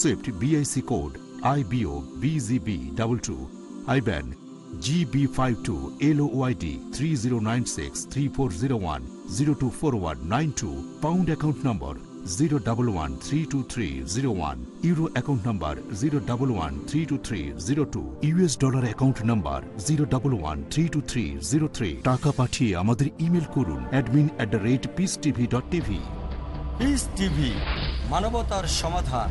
SWIFT BIC code I B O BGB double two IBAN GB five two L Y D three zero nine six three four zero one zero two four one nine two pound account number zero double one three two three zero one euro account number zero double one three two three zero two US dollar account number zero double one three two three zero three টাকা পাঠিয়ে আমাদের email করুন admin at the rate Peace TV dot TV Peace TV মানবতার সমাধান।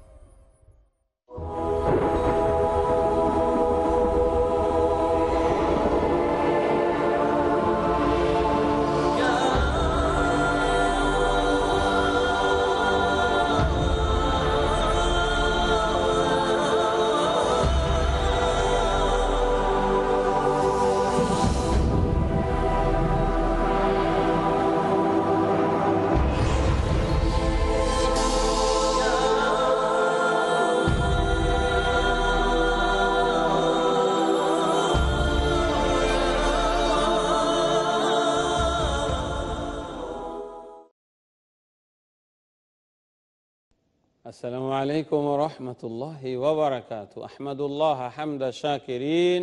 السلام عليكم ورحمة الله وبركاته أحمد الله حمد الشاكرين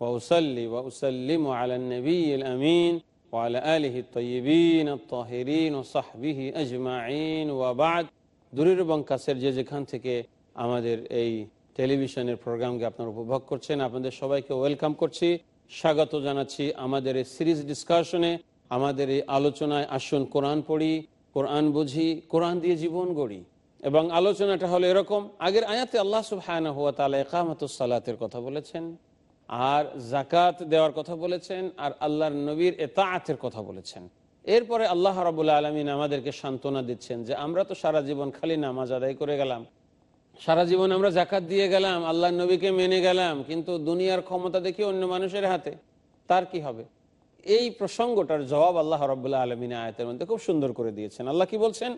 وأصلي وأسلم على النبي الأمين وعلى آله الطيبين الطاهرين وصحبه أجمعين وبعد দূরের এবং কাছের যে যেখান থেকে আমাদের এই টেলিভিশনের প্রোগ্রামকে আপনারা উপভোগ করছেন আপনাদের সবাইকে ওয়েলকাম করছি স্বাগত জানাচ্ছি আমাদের এই সিরিজ ডিসকাশনে আমাদের এই আলোচনায় আসুন কোরআন পড়ি কোরআন বুঝি কোরআন দিয়ে জীবন গড়ি এবং আলোচনাটা হলো এরকম, আগের আয়াতে আল্লাহ ইকামাতুস কথা বলেছেন, আর জাকাত দেওয়ার কথা বলেছেন, আর আল্লাহর নবীর এতাআতের কথা বলেছেন। এরপরে আল্লাহ রাবুল আলমিন আমাদেরকে সান্ত্বনা দিচ্ছেন যে আমরা তো সারা জীবন খালি নামাজ আদায় করে গেলাম। সারা জীবন আমরা জাকাত দিয়ে গেলাম আল্লাহ নবীকে মেনে গেলাম, কিন্তু দুনিয়ার ক্ষমতা দেখি অন্য মানুষের হাতে। তার কি হবে? এই প্রসঙ্গটার জবাব আল্লাহ রবাহ আলমিন আয়তের মধ্যে খুব সুন্দর করে দিয়েছেন। আল্লাহ কি বলছেন?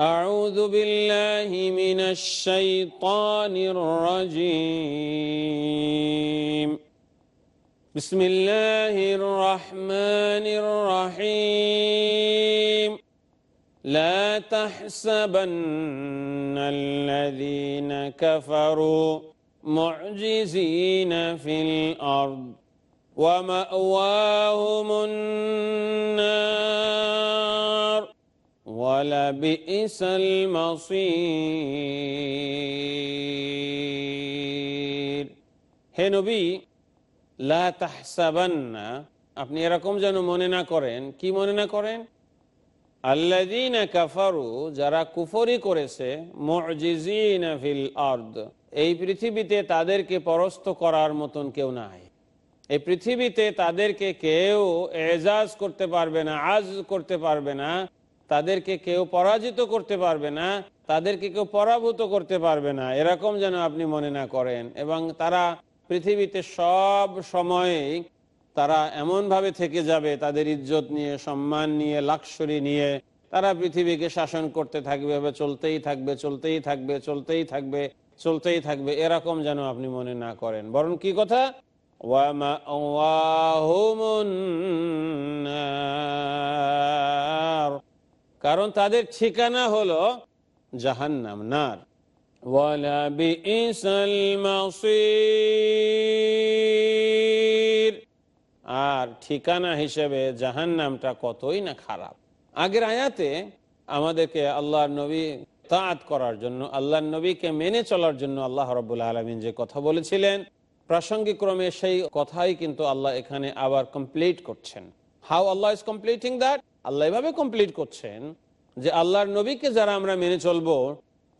أعوذ بالله من الشيطان الرجيم. بسم الله الرحمن الرحيم. لا تحسبن الذين كفروا معجزين في الأرض. ومأواهم النار ولبئس المصير হে নবী লা তাহসাবান্না আপনি এরকম যেন মনে না করেন কি মনে না করেন আল্লাদিনা কাফারু যারা কুফরি করেছে মুজিজিনা ফিল আরদ এই পৃথিবীতে তাদেরকে পরস্ত করার মতন কেউ নাই এই পৃথিবীতে তাদেরকে কেউ এজাজ করতে পারবে না আজ করতে পারবে না তাদেরকে কেউ পরাজিত করতে পারবে না, তাদেরকে কেউ পরাভূত করতে পারবে না। এরকম যেন আপনি মনে না করেন। এবং তারা পৃথিবীতে সব সময়েই তারা এমনভাবে থেকে যাবে, তাদের ইজ্জত নিয়ে, সম্মান নিয়ে, লাক্সরি নিয়ে, তারা পৃথিবীকে শাসন করতে থাকবে বা চলতেই থাকবে চলতেই থাকবে চলতেই থাকবে চলতেই থাকবে, এরকম যেন আপনি মনে না করেন। বরং কি কথা? কারণ তাদের ঠিকানা হলো জাহান্নাম, নার। আর ঠিকানা হিসেবে জাহান্নামটা কতই না খারাপ। আগের আয়াতে আমাদেরকে আল্লাহর নবী তাঁত করার জন্য, আল্লাহর নবীকে মেনে চলার জন্য আল্লাহ রবুল্লা আলমিন যে কথা বলেছিলেন প্রাসঙ্গিক ক্রমে সেই কথাই কিন্তু আল্লাহ এখানে আবার কমপ্লিট করছেন। How Allah is completing that Allah এভাবে কমপ্লিট করছেন যে আল্লাহর নবীকে যারা আমরা মেনে চলবো,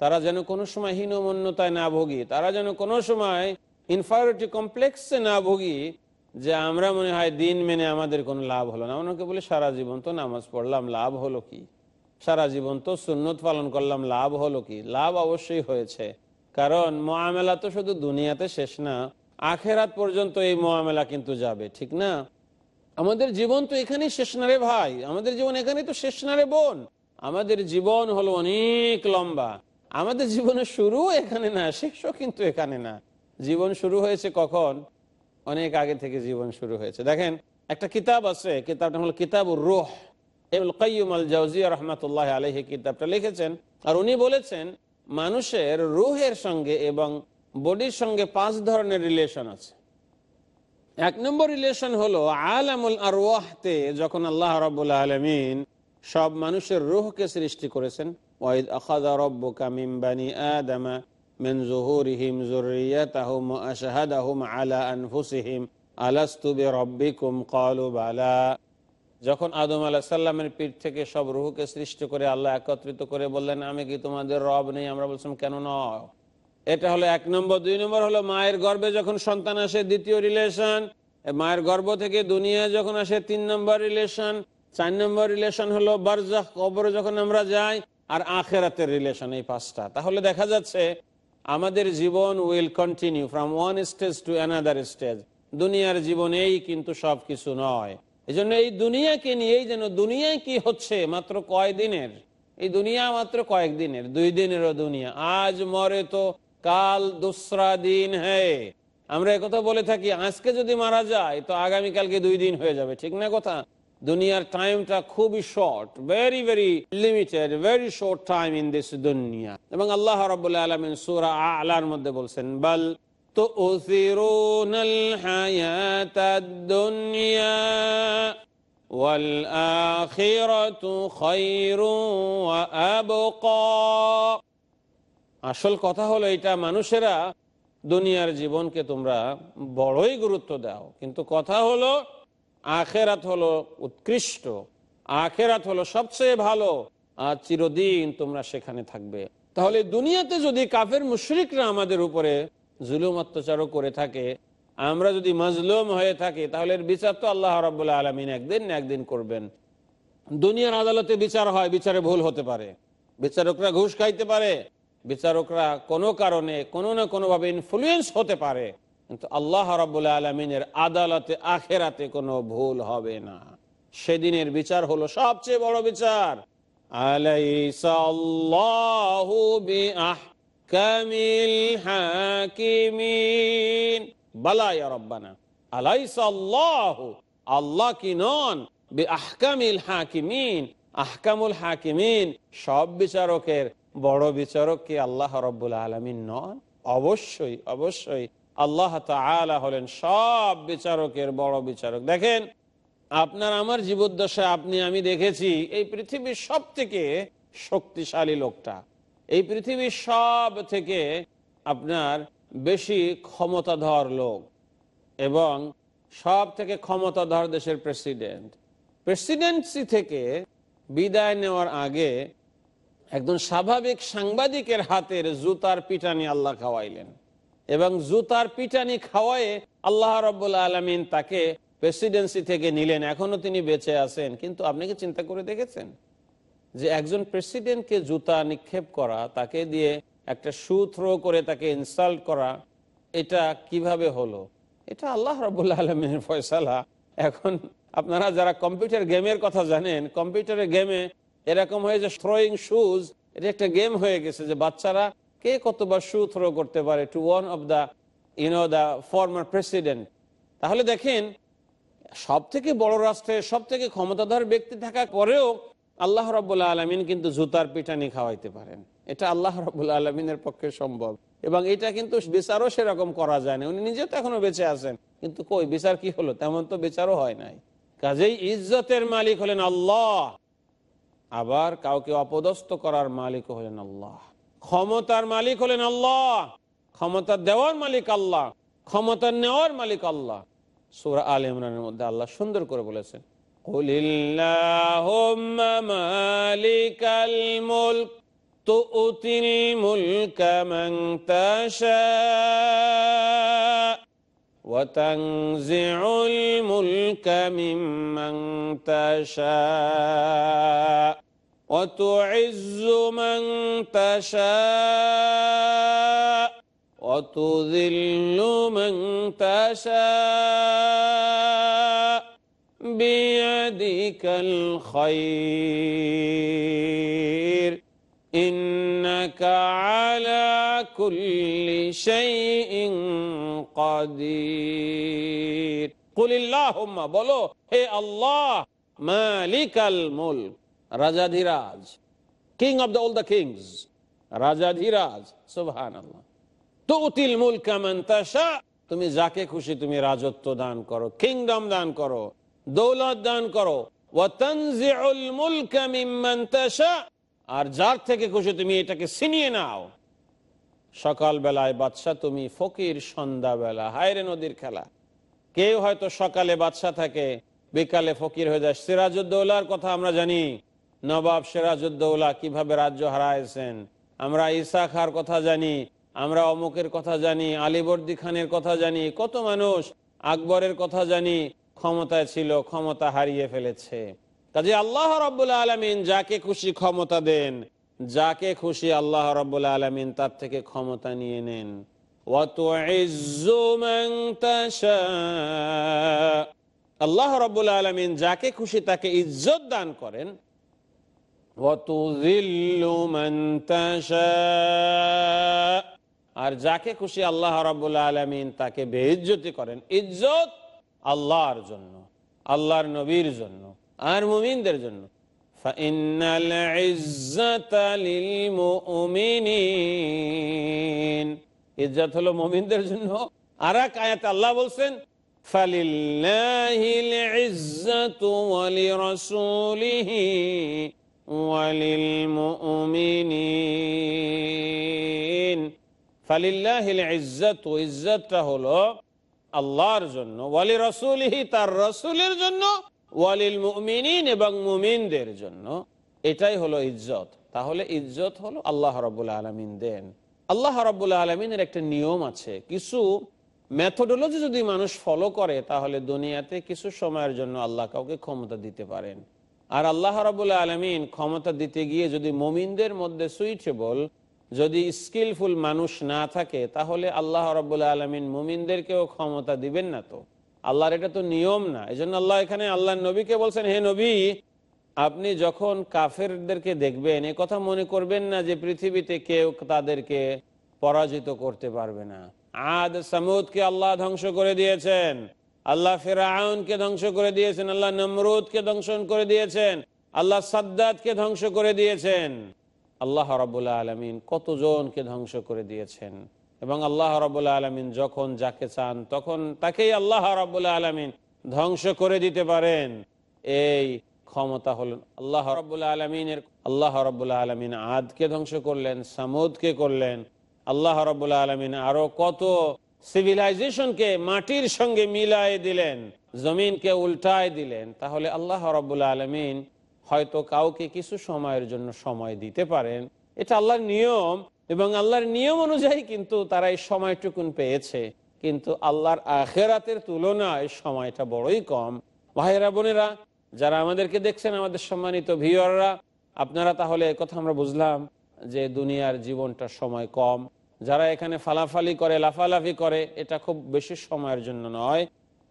তারা যেন কোনো সময় হীনমন্যতায় না ভোগী, তারা যেন কোনো সময় ইনফারিটি কমপ্লেক্সে না ভোগী, যে আমরা মনে হয় দিন মেনে আমাদের কোনো লাভ হলো না। অনেকে বলে, সারা জীবন তো নামাজ পড়লাম, লাভ হলো কি? সারা জীবন তো সুন্নত পালন করলাম, লাভ হলো কি? লাভ অবশ্যই হয়েছে। কারণ মহামেলা তো শুধু দুনিয়াতে শেষ না, আখেরাত পর্যন্ত এই মহামেলা কিন্তু যাবে, ঠিক না? আমাদের জীবন তো এখানেই শেষ না রে ভাই। আমাদের জীবন এখানেই তো শেষ না রে বোন। আমাদের জীবন হলো অনেক লম্বা। আমাদের জীবনের শুরু এখানে না, শেষও কিন্তু এখানে না। জীবন শুরু হয়েছে কখন? অনেক আগে থেকে জীবন শুরু হয়েছে। দেখেন, একটা কিতাব আছে, কিতাবটা হলো কিতাব রোহ। কাইম আলহি কিতাবটা লিখেছেন, আর উনি বলেছেন, মানুষের রুহের সঙ্গে এবং বডির সঙ্গে পাঁচ ধরনের রিলেশন আছে। এক নম্বর রিলেশন হলো আলামুল আরওয়াহতে যখন আল্লাহ রব্বুল আলমিন সব মানুষের রুহকে সৃষ্টি করেছেন, ওয়াইদ আখাদা রব্বুকা মিন বানি আদামা মিন আশহাদাহুম আলা আনফুসিহিম, আলাস্তু বিরাব্বিকুম? ক্বালু বালা। যখন আদম আলাহ সাল্লামের পিঠ থেকে সব রুহকে সৃষ্টি করে আল্লাহ একত্রিত করে বললেন, আমি কি তোমাদের রব নেই? আমরা বলছিলাম, কেন নয় এটা হলো এক নম্বর। দুই নম্বর হলো মায়ের গর্ভে যখন সন্তান আসে, দ্বিতীয় রিলেশন মায়ের গর্ভ থেকে দুনিয়া যখন আসে, তিন নম্বর রিলেশন চার নম্বর রিলেশন হলো বারজাহ কবরে যখন আমরা যাই, আর আখেরাতের রিলেশন এই পাঁচটা। তাহলে দেখা যাচ্ছে আমাদের জীবন will continue from one stage to another stage দুনিয়ার জীবনেই কিন্তু সব কিছু নয়। এই জন্য এই দুনিয়াকে নিয়েই যেন, দুনিয়ায় কি হচ্ছে মাত্র কয়দিনের? এই দুনিয়া মাত্র কয়েকদিনের, দুই দিনেরও দুনিয়া। আজ মরে তো কাল দুসরা দিন হ্যাঁ আমরা একথা বলে থাকি আজকে যদি মারা যায় তো আগামীকালকে দুই দিন হয়ে যাবে ঠিক না কথা দুনিয়ার টাইমটা খুবই short very very limited very short time in this দুনিয়া এবং আল্লাহ রাবুল্লাহ আলমিন সুরা আলার মধ্যে বলছেন বল تؤثرون الحياة الدنيا والآخرة خير وأبقى আসল কথা হলো এটা, মানুষেরা দুনিয়ার জীবনকে তোমরা বড়ই গুরুত্ব দাও। কিন্তু কথা হলো, আখেরাত হলো উৎকৃষ্ট, আখেরাত হলো সবচেয়ে ভালো, আর চিরদিন তোমরা সেখানে থাকবে। তাহলে দুনিয়াতে যদি কাফের মুশরিকরা আমাদের উপরে জুলুম অত্যাচারও করে থাকে, আমরা যদি মজলুম হয়ে থাকি, তাহলে বিচার তো আল্লাহ রাবুল্লাহ আলমিন একদিন না একদিন করবেন। দুনিয়ার আদালতে বিচার হয়, বিচারে ভুল হতে পারে। বিচারকরা ঘুষ খাইতে পারে বিচারকরা কোনো কারণে, কোনো না কোনোভাবে ইনফ্লুয়েন্স হতে পারে। কিন্তু আল্লাহ রাবুল্লাহ আলমিনের আদালতে, আখেরাতে কোনো ভুল হবে না। সেদিনের বিচার হলো সবচেয়ে বড় বিচার। আল্লাহু কি নন? আহকামিল আহকামুল হাকিমিন। সব বিচারকের বড় বিচারক কি আল্লাহ রব্বুল আলমিন নন? অবশ্যই অবশ্যই। আল্লাহ তালা হলেন সব বিচারকের বড় বিচারক। দেখেন, আপনার আমার জীবদ্দশায় আপনি, আমি দেখেছি, এই পৃথিবীর সব থেকে শক্তিশালী লোকটা। এই পৃথিবীর সব থেকে আপনার বেশি ক্ষমতাধর লোক এবং সব থেকে ক্ষমতাধর দেশের প্রেসিডেন্ট। প্রেসিডেন্সি থেকে বিদায় নেওয়ার আগে একজন স্বাভাবিক সাংবাদিকের হাতের জুতার পিটানি আল্লাহ খাওয়াইলেন। এবং জুতার পিটানি খাওয়ায়ে আল্লাহ রব্বুল্লা আলমিন তাকে প্রেসিডেন্সি থেকে নিলেন। এখনও তিনি বেঁচে আছেন। কিন্তু আপনি কি চিন্তা করে দেখেছেন যে একজন প্রেসিডেন্টকে জুতা নিক্ষেপ করা, তাকে দিয়ে একটা সু থ্রো করে তাকে ইনসাল্ট করা, এটা কীভাবে হলো? এটা আল্লাহ রবুল্লা আলমের ফয়সালা। এখন আপনারা যারা কম্পিউটার গেমের কথা জানেন, কম্পিউটারের গেমে এরকম হয়ে যে থ্রোয়িং শুজ এটা একটা গেম হয়ে গেছে যে বাচ্চারা কে কতবার শু থ্রো করতে পারে to one of the you know the former president তাহলে দেখেন সব থেকে বড় রাষ্ট্রের সব থেকে ক্ষমতাধর ব্যক্তি থাকার পরেও আল্লাহ রব্বুল্লা আলমিন কিন্তু জুতার পিটানি খাওয়াইতে পারেন। এটা আল্লাহ রব্বুল্লা আলমিনের পক্ষে সম্ভব। এবং এটা কিন্তু বিচারও সেরকম করা যায় না। উনি নিজে তো এখনও বেঁচে আছেন। কিন্তু কই, বিচার কি হলো? তেমন তো বিচারও হয় নাই। কাজেই ইজ্জতের মালিক হলেন আল্লাহ। আবার কাউকে অপদস্থ করার মালিক হলেন আল্লাহ ক্ষমতার মালিক হলেন আল্লাহ ক্ষমতা দেওয়ার মালিক আল্লাহ ক্ষমতা নেওয়ার মালিক আল্লাহ সুরা আল ইমরানের মধ্যে আল্লাহ সুন্দর করে বলেছেন قل اللهم مالك الملك تؤتي الملك من تشاء وتنزع الملك ممن تشاء وتعز من تشاء وتذل من تشاء بيدك الخير. إنك على كل شيء قدير. قل اللهم بلو هي الله مالك الملك. রাজাধিরাজ কিং অফ দ্য কিংস রাজাধিরাজ মুলক মান তুমি যাকে খুশি তুমি রাজত্ব দান করো কিংডম দান করো দৌলত দান করো আর যার থেকে খুশি তুমি এটাকে ছিনিয়ে নাও সকাল বেলায় বাদশা, তুমি ফকির সন্ধ্যা বেলা। হায়রে নদীর খেলা। কেউ হয়তো সকালে বাদশা থাকে, বিকালে ফকির হয়ে যায়। সিরাজউদ্দৌলার কথা আমরা জানি। নবাব সিরাজউদ্দৌলা কীভাবে রাজ্য হারাইছেন? আমরা ইসা খার কথা জানি, আমরা অমুকের কথা জানি, আলিবর্দি খানের কথা জানি, কত মানুষ আকবরের কথা জানি, ক্ষমতায় ছিল, ক্ষমতা হারিয়ে ফেলেছে। কাজে আল্লাহ রব্বুল্লা আলমিন যাকে খুশি ক্ষমতা দেন, যাকে খুশি আল্লাহ রব্বুল্লা আলমিন তার থেকে ক্ষমতা নিয়ে নেন। আল্লাহ রব্বুল্লা আলমিন যাকে খুশি তাকে ইজ্জত দান করেন আর যাকে খুশি আল্লাহ রাবুল আলমিন তাকে বেইজ্জতি করেন, ইজ্জত আল্লাহর জন্য, আল্লাহর নবীর জন্য, আর মুমিনদের জন্য। ইজ্জত হলো মোমিনদের জন্য। আর এক আয়াত আল্লাহ বলছেন ফালিল্লাহ ওয়ালিল ইজ্জত হলো আল্লাহর জন্য রসুলহি তার রসুলের জন্য, ওয়ালিল এবং জন্য। এটাই হলো ইজ্জত। তাহলে ইজ্জত হলো আল্লাহ রবুল্লা আলমিন দেন। আল্লাহ রবুল্লা আলমিনের একটা নিয়ম আছে। কিছু মেথোডোলজি যদি মানুষ ফলো করে, তাহলে দুনিয়াতে কিছু সময়ের জন্য আল্লাহ কাউকে ক্ষমতা দিতে পারেন। আর আল্লাহ রবুল্লা আলমিন ক্ষমতা দিতে গিয়ে যদি মমিনদের মধ্যে সুইটেবল যদি স্কিলফুল মানুষ না থাকে, তাহলে আল্লাহ রবুল্লা আলমিন মুমিনদেরকেও ক্ষমতা দিবেন না তো। আল্লাহর এটা তো নিয়ম না। এই আল্লাহ এখানে আল্লাহ নবীকে বলছেন, হে নবী, আপনি যখন কাফেরদেরকে দেখবেন, এ কথা মনে করবেন না যে পৃথিবীতে কেউ তাদেরকে পরাজিত করতে পারবে না। আদ সামুদকে আল্লাহ ধ্বংস করে দিয়েছেন। আল্লাহ ফেরাউনকে ধ্বংস করে দিয়েছেন, আল্লাহ নমরুদকে ধ্বংস করে দিয়েছেন, আল্লাহ সাদ্দাতকে ধ্বংস করে দিয়েছেন। আল্লাহ রবুল্লা আলমিন কতজনকে ধ্বংস করে দিয়েছেন? এবং আল্লাহ রবুল্লা আলমিন যখন যাকে চান, তখন তাকেই আল্লাহ রবুল্লা আলমিন ধ্বংস করে দিতে পারেন। এই ক্ষমতা হলেন আল্লাহ রবুল্লা আলমিনের। আল্লাহ রবুল্লা আলমিন আদকে ধ্বংস করলেন, সামুদকে করলেন। আল্লাহ রবুল্লা আলমিন আরও কত সিভিলাইজেশনকে মাটির সঙ্গে মিলাই দিলেন, জমিনকে উল্টায় দিলেন, তাহলে আল্লাহ রবুল্লা আলমিন হয়তো কাউকে কিছু সময়ের জন্য সময় দিতে পারেন। এটা আল্লাহর নিয়ম এবং আল্লাহর নিয়ম অনুযায়ী কিন্তু তারা এই সময়টুকুন পেয়েছে। কিন্তু আল্লাহর আখেরাতের তুলনায় সময়টা বড়ই কম। ভাইয়েরা, বোনেরা, যারা আমাদেরকে দেখছেন, আমাদের সম্মানিত ভিওররা আপনারা তাহলে কথা আমরা বুঝলাম যে দুনিয়ার জীবনটা সময় কম। যারা এখানে ফালাফালি করে, লাফালাফি করে, এটা খুব বেশি সময়ের জন্য নয়।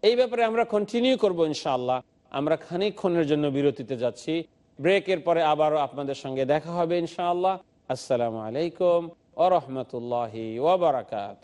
এই ব্যাপারে আমরা কন্টিনিউ করব ইনশাল্লাহ আমরা খানিকক্ষণের জন্য বিরতিতে যাচ্ছি। ব্রেকের পরে আবারও আপনাদের সঙ্গে দেখা হবে ইনশাআল্লাহ। আসসালামু আলাইকুম ও রহমতুল্লাহ ওবরাকাত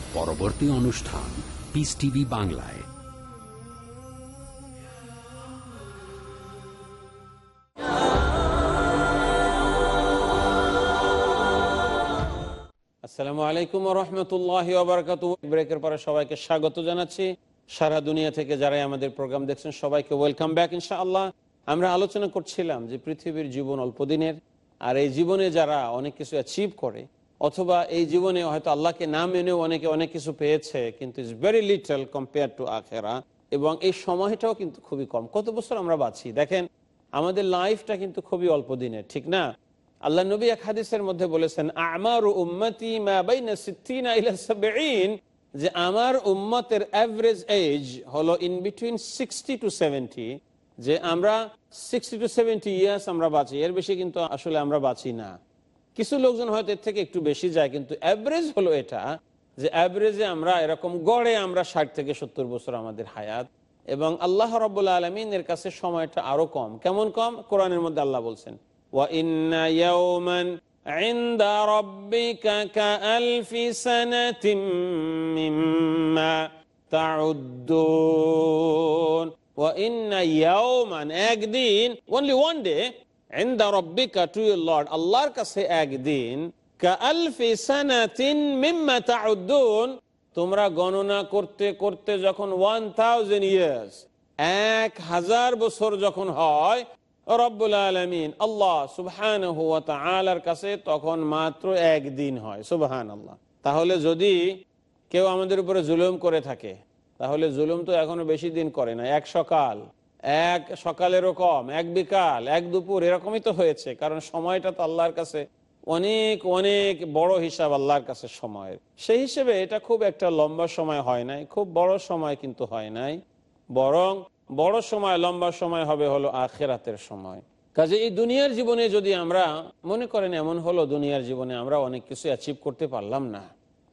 পরবর্তী অনুষ্ঠান পিস টিভি বাংলায়। আসসালামু আলাইকুম রহমতুল্লাহ ব্রেকের পরে সবাইকে স্বাগত জানাচ্ছি। সারা দুনিয়া থেকে যারাই আমাদের প্রোগ্রাম দেখছেন, সবাইকে ওয়েলকাম ব্যাক ইনশাআল্লাহ। আমরা আলোচনা করছিলাম যে পৃথিবীর জীবন অল্প দিনের, আর এই জীবনে যারা অনেক কিছু অ্যাচিভ করে অথবা এই জীবনে হয়তো আল্লাহকে না মেনেও অনেকে অনেক কিছু পেয়েছে, কিন্তু it's very little compare to আখেরা। এবং এই সময়টাও কিন্তু খুবই কম। কত বছর আমরা বাঁচি? দেখেন, আমাদের লাইফটা কিন্তু খুবই অল্প দিনের ঠিক না? আল্লাহ নবী এক হাদিসের মধ্যে বলেছেন, আমার উম্মতি যে আমার উম্মতের অ্যাভারেজ এজ হলো in between sixty to seventy যে আমরা সিক্সটি টু সেভেন্টি ইয়ার্স আমরা বাঁচি। এর বেশি কিন্তু আসলে আমরা বাঁচি না। কিছু লোকজন হয়তো এর থেকে একটু বেশি যায়, কিন্তু অ্যাভারেজ হলো এটা যে অ্যাভারেজে আমরা এরকম গড়ে আমরা ষাট থেকে সত্তর বছর আমাদের হায়াত এবং আল্লাহ রব্বুল্লা আলমিনের কাছে সময়টা আরও কম। কেমন কম? কোরআনের মধ্যে আল্লাহ বলছেন একদিন আল্লাহর কাছে একদিন তোমরা গণনা করতে করতে যখন ওয়ান থাউজেন্ড ইয়ার্স এক হাজার বছর যখন হয় আল্লাহ সুবহান কাছে তখন মাত্র একদিন হয়। সুবহান আল্লাহ তাহলে যদি কেউ আমাদের উপরে জুলুম করে থাকে, তাহলে জুলুম তো এখনও বেশি দিন করে না, এক সকাল। এক সকালেরও কম এক বিকাল, এক দুপুর, এরকমই তো হয়েছে। কারণ সময়টা তো আল্লাহর কাছে অনেক অনেক বড় হিসাব আল্লাহর কাছে সময়ের। সেই হিসেবে এটা খুব একটা লম্বা সময় হয় নাই, খুব বড় সময় কিন্তু হয় নাই। বরং বড় সময়, লম্বা সময় হবে হলো আখেরাতের সময়। কাজে এই দুনিয়ার জীবনে যদি আমরা, মনে করেন এমন হলো দুনিয়ার জীবনে আমরা অনেক কিছু অ্যাচিভ করতে পারলাম না।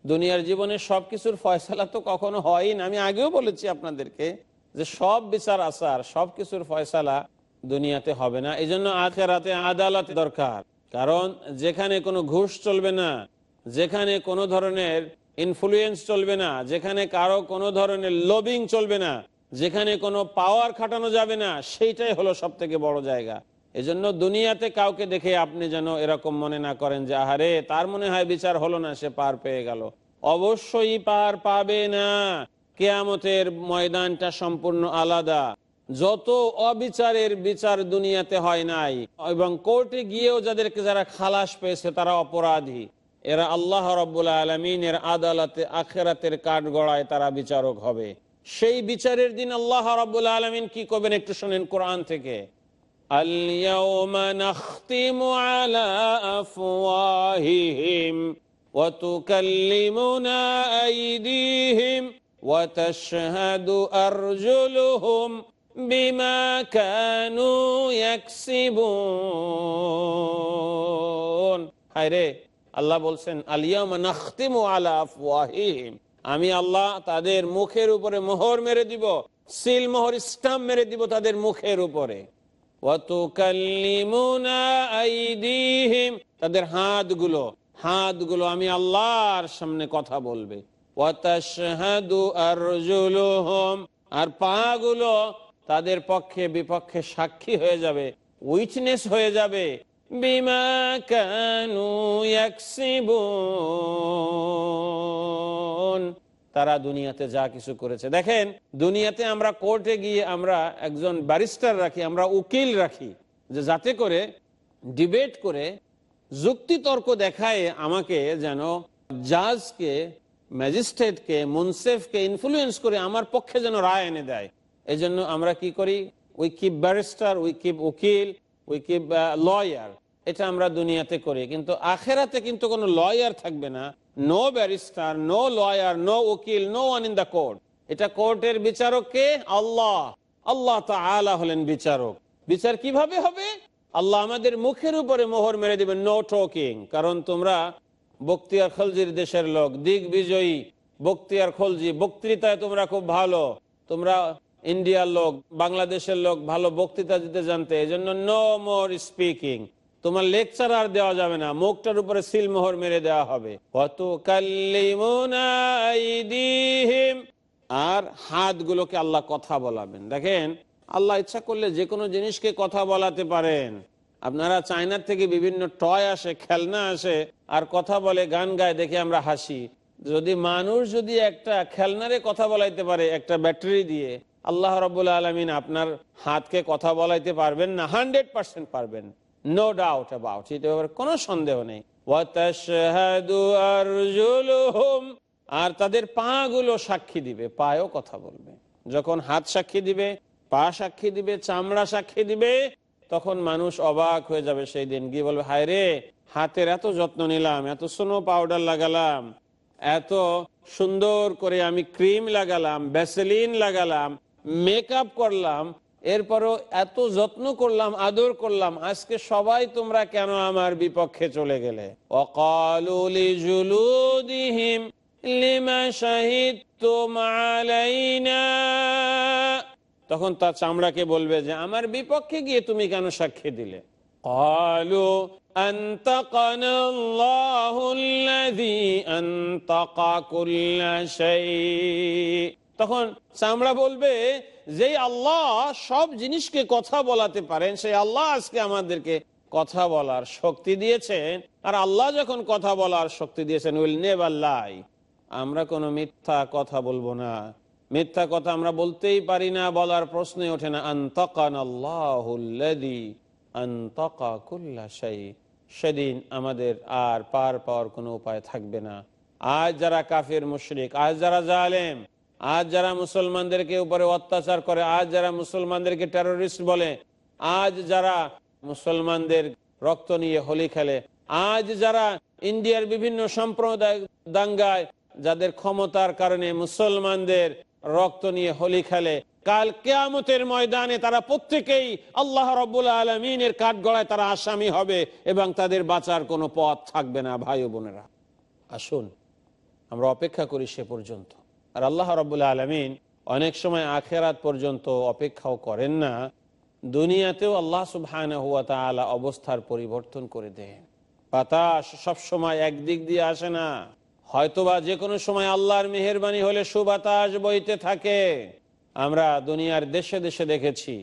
দুনিয়ার জীবনে সব কিছুর ফয়সালা তো কখনো হয়ই না। আমি আগেও বলেছি আপনাদেরকে যে সব বিচার আচার সব কিছুর ফয়সালা দুনিয়াতে হবে না। এই জন্য আখেরাতে আদালত দরকার। কারণ যেখানে কোনো ঘুষ চলবে না, যেখানে কোনো ধরনের ইনফ্লুয়েন্স চলবে না, যেখানে কারও কোনো ধরনের লবিং চলবে না, যেখানে কোনো পাওয়ার খাটানো যাবে না, সেইটাই হলো সব থেকে বড় জায়গা। এজন্য দুনিয়াতে কাউকে দেখে আপনি যেন এরকম মনে না করেন যে, আহারে, তার মনে হয় বিচার হলো না, সে পার পেয়ে গেল। অবশ্যই পার পাবে না। কেয়ামতের ময়দানটা সম্পূর্ণ আলাদা যত অবিচারের বিচার দুনিয়াতে হয় নাই এবং কোর্টে গিয়েও যাদেরকে যারা খালাস পেয়েছে তারা অপরাধী এরা আল্লাহ রব্বুল আলমিনের আদালতে আখেরাতের কাঠ গড়ায় তারা বিচারক হবে সেই বিচারের দিন আল্লাহ রব্বুল আলমিন কি করবেন একটু শোনেন কোরআন থেকে اليوم نختم على أفواههم وتكلمنا أيديهم وتشهد أرجلهم بما كانوا يكسبون হায়রে আল্লাহ বলছেন আলিয়াম নাখতিমু আলা আফওয়াহিহিম আমি আল্লাহ তাদের মুখের উপরে মোহর মেরে দিব সিল মোহর স্টাম্প মেরে দিব তাদের মুখের উপরে তাদের হাতগুলো হাতগুলো আমি আল্লাহর সামনে কথা বলবে আর পা গুলো তাদের পক্ষে বিপক্ষে সাক্ষী হয়ে যাবে, উইটনেস হয়ে যাবে। বিমা কানু তারা দুনিয়াতে যা কিছু করেছে। দেখেন, দুনিয়াতে আমরা কোর্টে গিয়ে আমরা একজন ব্যারিস্টার রাখি, আমরা উকিল রাখি, যে যাতে করে ডিবেট করে যুক্তি তর্ক দেখায় আমাকে যেন জাজকে ম্যাজিস্ট্রেটকে, মুনসেফকে ইনফ্লুয়েন্স করে আমার পক্ষে যেন রায় এনে দেয়। এই জন্য আমরা কি করি? We keep barrister we keep উকিল উই কিপ লয়ার এটা আমরা দুনিয়াতে করি। কিন্তু আখেরাতে কিন্তু কোনো লয়ার থাকবে না। No barrister no lawyer no উকিল no one in the court এটা কোর্টের বিচারক কে? আল্লাহ। আল্লাহ তাআলা হলেন বিচারক। বিচার কীভাবে হবে? আল্লাহ আমাদের মুখের উপরে মোহর মেরে দিবেন। নো টকিং কারণ তোমরা বক্তিয়ার খলজির দেশের লোক। দিক বিজয়ী, বক্তিয়ার খলজি। বক্তৃতায় তোমরা খুব ভালো। তোমরা ইন্ডিয়ার লোক, বাংলাদেশের লোক, ভালো বক্তৃতা দিতে জানতে। এই জন্য নো মোর স্পিকিং তোমার লেকচার আর দেওয়া যাবে না। মুখটার উপরে সিলমোহর মেরে দেওয়া হবে। কত আর হাতগুলোকে আল্লাহ কথা বলাবেন। দেখেন, আল্লাহ ইচ্ছা করলে যে কোনো জিনিসকে কথা বলাতে পারেন। আপনারা চায়নার থেকে বিভিন্ন টয় আসে, খেলনা আসে, আর কথা বলে, গান গায়, দেখে আমরা হাসি। যদি মানুষ যদি একটা খেলনারে কথা বলাইতে পারে, একটা ব্যাটারি দিয়ে, আল্লাহ রবুল্লা আলমিন আপনার হাতকে কথা বলাইতে পারবেন না, হান্ড্রেড পার্সেন্ট পারবেন। নো ডাউট অ্যাবাউট এটা ব্যাপারে কোনো সন্দেহ নেই। আর তাদের পা গুলো সাক্ষী দিবে, পায়েও কথা বলবে। যখন হাত সাক্ষী দিবে, পা সাক্ষী দিবে, চামড়া সাক্ষী দিবে তখন মানুষ অবাক হয়ে যাবে সেই দিন। গিয়ে বলবে, হায় রে, হাতের এত যত্ন নিলাম, এত সোনো পাউডার লাগালাম, এত সুন্দর করে আমি ক্রিম লাগালাম ব্যাসেলিন লাগালাম, মেকআপ করলাম, এরপরও এত যত্ন করলাম, আদর করলাম, আজকে সবাই তোমরা কেন আমার বিপক্ষে চলে গেলে? জুলুদিহিম লিমা শাহিদতুম আলাইনা? তখন তার চামড়াকে বলবে যে আমার বিপক্ষে গিয়ে তুমি কেন সাক্ষী দিলে قالوا أنطقنا الله الذي أنطق كل شيء তখন চামড়া বলবে যে আল্লাহ সব জিনিসকে কথা বলাতে পারেন সেই আল্লাহ আজকে আমাদেরকে কথা বলার শক্তি দিয়েছেন আর আল্লাহ যখন কথা বলার শক্তি দিয়েছেন উইল নেভার লাই আমরা কোনো মিথ্যা কথা বলবো না মিথ্যা কথা আমরা বলতেই পারি না, বলার প্রশ্নে ওঠে না। আন্তকান সেদিন আমাদের আর পার পাওয়ার কোনো উপায় থাকবে না। আজ যারা কাফির, মুশরিক, আজ যারা জালেম, আজ যারা মুসলমানদেরকে উপরে অত্যাচার করে, আজ যারা মুসলমানদেরকে টেরোরিস্ট বলে, আজ যারা মুসলমানদের রক্ত নিয়ে হোলি খেলে, আজ যারা ইন্ডিয়ার বিভিন্ন সম্প্রদায় দাঙ্গায়, যাদের ক্ষমতার কারণে মুসলমানদের রক্ত নিয়ে হোলি খেলে। কাল কেয়ামতের ময়দানে তারা প্রত্যেকেই আল্লাহ রব্বুল আলমিনের কাঠগড়ায় তারা আসামি হবে এবং তাদের বাঁচার কোনো পথ থাকবে না, ভাই বোনেরা। আসুন, আমরা অপেক্ষা করি সে পর্যন্ত। আর আল্লাহ রব্বুল্লা আলমিন অনেক সময় আখেরাত পর্যন্ত অপেক্ষাও করেন না। দুনিয়াতেও আল্লাহ সুবহান হুয়া তালা অবস্থার পরিবর্তন করে দেন। বাতাস সবসময় একদিক দিয়ে আসে না। হয়তোবা যে কোনো সময় আল্লাহর মেহরবানি হলে সুবাতাস বইতে থাকে। আমরা দুনিয়ার দেশে দেশে দেখেছি,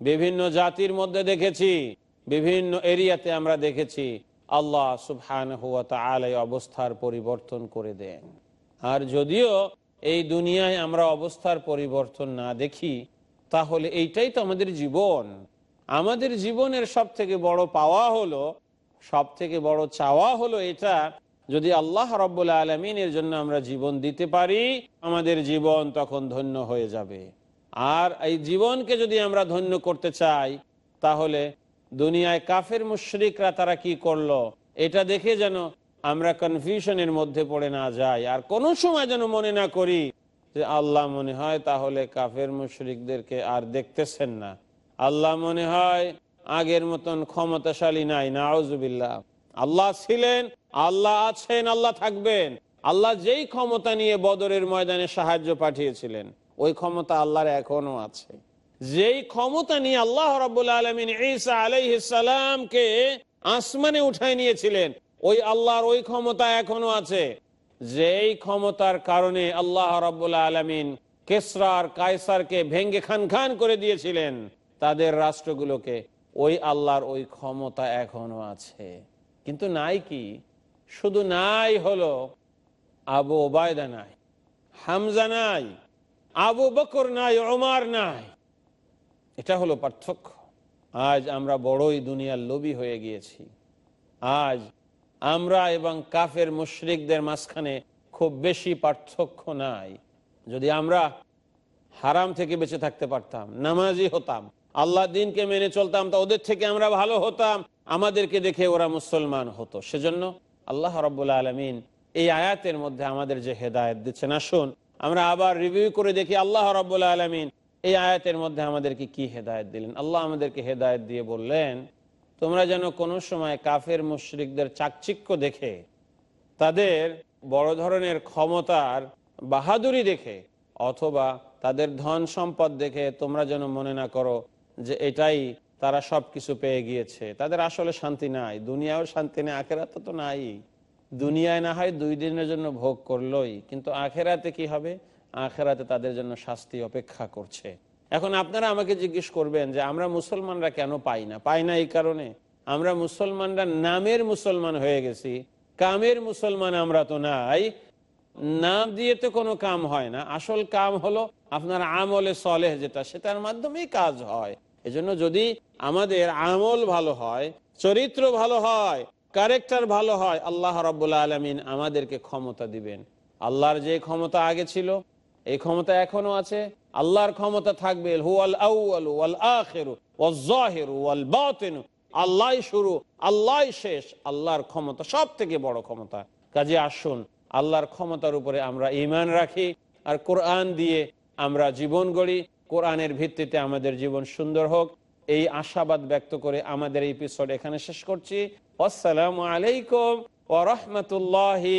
বিভিন্ন জাতির মধ্যে দেখেছি, বিভিন্ন এরিয়াতে আমরা দেখেছি, আল্লাহ সুবহান হুয়া তালা অবস্থার পরিবর্তন করে দেন। আর যদিও এই দুনিয়ায় আমরা অবস্থার পরিবর্তন না দেখি, তাহলে এইটাই তো আমাদের জীবন। আমাদের জীবনের সব থেকে বড় পাওয়া হলো সব থেকে বড় চাওয়া হলো এটা যদি আল্লাহ রব্বুল্লা আলমিনের জন্য আমরা জীবন দিতে পারি, আমাদের জীবন তখন ধন্য হয়ে যাবে। আর এই জীবনকে যদি আমরা ধন্য করতে চাই, তাহলে দুনিয়ায় কাফের মুশরিকরা তারা কি করল? এটা দেখে যেন আমরা কনফিউশনের মধ্যে পড়ে না যাই। আর কোনো সময় যেন মনে না করি যে আল্লাহ মনে হয় তাহলে কাফের মুশরিকদেরকে আর দেখতেছেন না। আল্লাহ মনে হয় আগের মতন ক্ষমতাশালী নাই না আউজুবিল্লাহ আল্লাহ ছিলেন, আল্লাহ আছেন, আল্লাহ থাকবেন। আল্লাহ যেই ক্ষমতা নিয়ে বদরের ময়দানে সাহায্য পাঠিয়েছিলেন, ওই ক্ষমতা আল্লাহর এখনও আছে। যেই ক্ষমতা নিয়ে আল্লাহ আলাইসালামকে আসমানে উঠাই নিয়েছিলেন, ওই আল্লাহর ওই ক্ষমতা এখনও আছে। যেই ক্ষমতার কারণে আল্লাহ রব্বুল আলমিন কেসরার কায়সারকে ভেঙ্গে খান খান করে দিয়েছিলেন, তাদের রাষ্ট্রগুলোকে, ওই আল্লাহর ওই ক্ষমতা এখনও আছে। কিন্তু নাই কি? শুধু নাই হলো আবু ওবায়দা নাই, হামজা নাই, আবু বকর নাই ওমার নাই। এটা হলো পার্থক্য। আজ আমরা বড়ই দুনিয়ার লোভী হয়ে গিয়েছি। আজ আমরা এবং কাফের মুশরিকদের মাঝখানে খুব বেশি পার্থক্য নাই। যদি আমরা হারাম থেকে বেঁচে থাকতে পারতাম, নামাজি হতাম, আল্লাহ দিনকে মেনে চলতাম, তা ওদের থেকে আমরা ভালো হতাম। আমাদেরকে দেখে ওরা মুসলমান হতো। সেজন্য আল্লাহ রব্বুল্লা আলমিন এই আয়াতের মধ্যে আমাদের যে হেদায়ত দিচ্ছেন। আসুন, আমরা আবার রিভিউ করে দেখি আল্লাহ রব্বুল্লা আলমিন এই আয়াতের মধ্যে আমাদেরকে কি হেদায়ত দিলেন। আল্লাহ আমাদেরকে হেদায়ত দিয়ে বললেন, তোমরা যেন কোনো সময় কাফের মুশরিকদের চাকচিক্য দেখে, তাদের বড় ধরনের ক্ষমতার বাহাদুরি দেখে, অথবা তাদের ধন সম্পদ দেখে তোমরা যেন মনে না করো যে এটাই তারা সব কিছু পেয়ে গিয়েছে। তাদের আসলে শান্তি নাই। দুনিয়াও শান্তি নেই আখেরাতে তো নাই। দুনিয়ায় না হয় দুই দিনের জন্য ভোগ করলোই, কিন্তু আখেরাতে কি হবে? আখেরাতে তাদের জন্য শাস্তি অপেক্ষা করছে। এখন আপনারা আমাকে জিজ্ঞেস করবেন যে আমরা মুসলমানরা কেন পাই না? পাই না এই কারণে? আমরা মুসলমানরা নামের মুসলমান হয়ে গেছি। কামের মুসলমান আমরা তো নাই। নাম দিয়ে তো কোনো কাম হয় না। আসল কাম হলো আপনার আমলে সলেহ যেটা, সেটার মাধ্যমেই কাজ হয়। এজন্য যদি আমাদের আমল ভালো হয়, চরিত্র ভালো হয় ক্যারেক্টার ভালো হয়, আল্লাহ রব্বুল্লা আলমিন আমাদেরকে ক্ষমতা দিবেন। আল্লাহর যে ক্ষমতা আগে ছিল, এই ক্ষমতা এখনও আছে। আল্লাহর ক্ষমতা থাকবে আল্লাহ শুরু আল্লাহ শেষ, আল্লাহর ক্ষমতা সব থেকে বড় ক্ষমতা। কাজে আসুন, আল্লাহর ক্ষমতার উপরে আমরা ইমান রাখি, আর কোরআন দিয়ে আমরা জীবন গড়ি কোরআনের ভিত্তিতে আমাদের জীবন সুন্দর হোক। এই আশাবাদ ব্যক্ত করে আমাদের এপিসোড এখানে শেষ করছি। আসসালামু আলাইকুম ও রহমতুল্লাহি